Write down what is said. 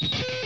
Bye.